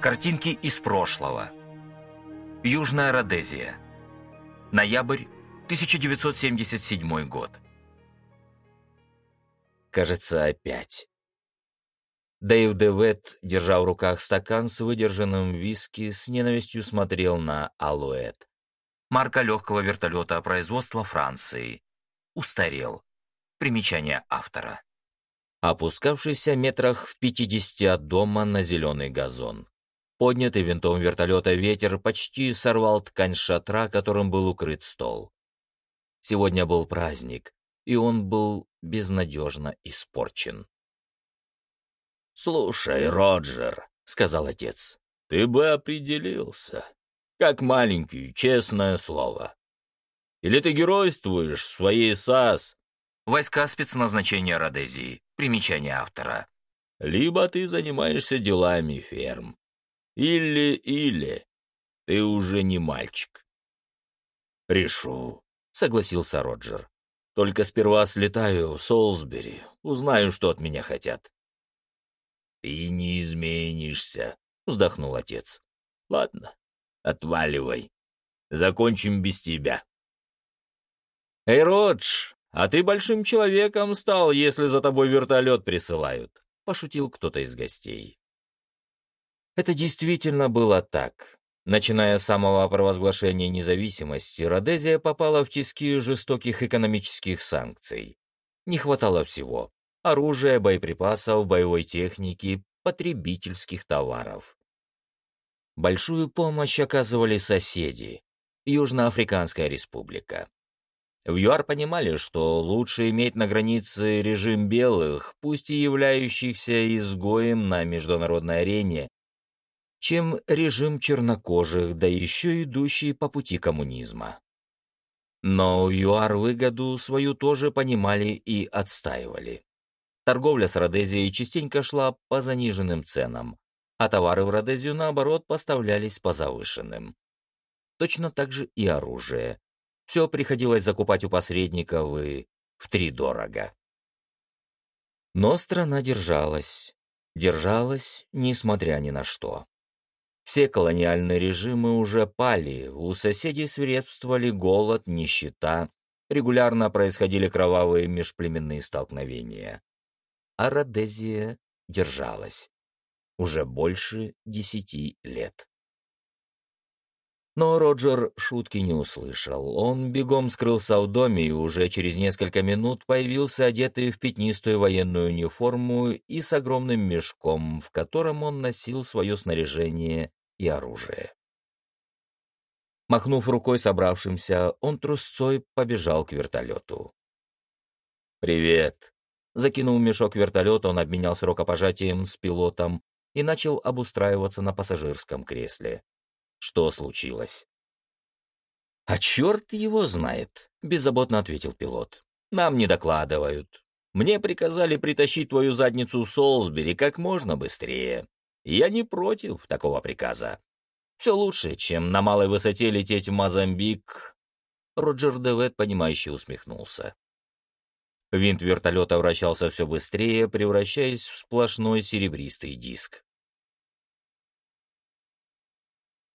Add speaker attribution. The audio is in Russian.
Speaker 1: Картинки из прошлого. Южная Родезия. Ноябрь 1977 год.
Speaker 2: Кажется, опять. Дэйв Девет, держа в руках стакан с выдержанным виски, с ненавистью смотрел на Алуэт.
Speaker 1: Марка легкого вертолета производства Франции. Устарел. Примечание автора.
Speaker 2: Опускавшийся метрах в пятидесяти от дома на зеленый газон. Поднятый винтом вертолета ветер почти сорвал ткань шатра, которым был укрыт стол. Сегодня был праздник, и он был безнадежно испорчен.
Speaker 3: «Слушай, Роджер», — сказал отец, — «ты бы определился. Как маленький, честное слово. Или ты геройствуешь в своей САС?»
Speaker 1: Войска спецназначения Родезии. Примечание автора.
Speaker 3: «Либо ты занимаешься делами ферм, или-или. Ты уже не мальчик.
Speaker 2: Решу, согласился Роджер. Только сперва слетаю в Солсбери, узнаю, что от меня хотят.
Speaker 3: Ты не изменишься, вздохнул отец. Ладно, отваливай. Закончим без тебя.
Speaker 2: Эй, Родж, а ты большим человеком стал, если за тобой вертолет присылают, пошутил кто-то из гостей. Это действительно было так. Начиная с самого провозглашения независимости, Родезия попала в тиски жестоких экономических санкций. Не хватало всего – оружия, боеприпасов, боевой техники, потребительских товаров. Большую помощь оказывали соседи – Южноафриканская республика. В ЮАР понимали, что лучше иметь на границе режим белых, пусть и являющихся изгоем на международной арене, чем режим чернокожих, да еще идущий по пути коммунизма. Но в ЮАР выгоду свою тоже понимали и отстаивали. Торговля с Родезией частенько шла по заниженным ценам, а товары в Родезию, наоборот, поставлялись по завышенным. Точно так же и оружие. Все приходилось закупать у посредников и втридорого. Но страна держалась. Держалась, несмотря ни на что. Все колониальные режимы уже пали, у соседей свирепствовали голод, нищета, регулярно происходили кровавые межплеменные столкновения. А Родезия держалась. Уже больше десяти лет. Но Роджер шутки не услышал. Он бегом скрылся в доме и уже через несколько минут появился одетый в пятнистую военную униформу и с огромным мешком, в котором он носил свое снаряжение и оружие. Махнув рукой собравшимся, он трусцой побежал к вертолету. «Привет!» Закинув мешок вертолета, он обменялся рукопожатием с пилотом и начал обустраиваться на пассажирском кресле. Что случилось? «А черт его знает», — беззаботно ответил пилот. «Нам не докладывают. Мне приказали притащить твою задницу Солсбери как можно быстрее. Я не против такого приказа. Все лучше, чем на малой высоте лететь в Мозамбик. Роджер Девет, понимающе усмехнулся. Винт вертолета вращался все быстрее, превращаясь в сплошной серебристый диск.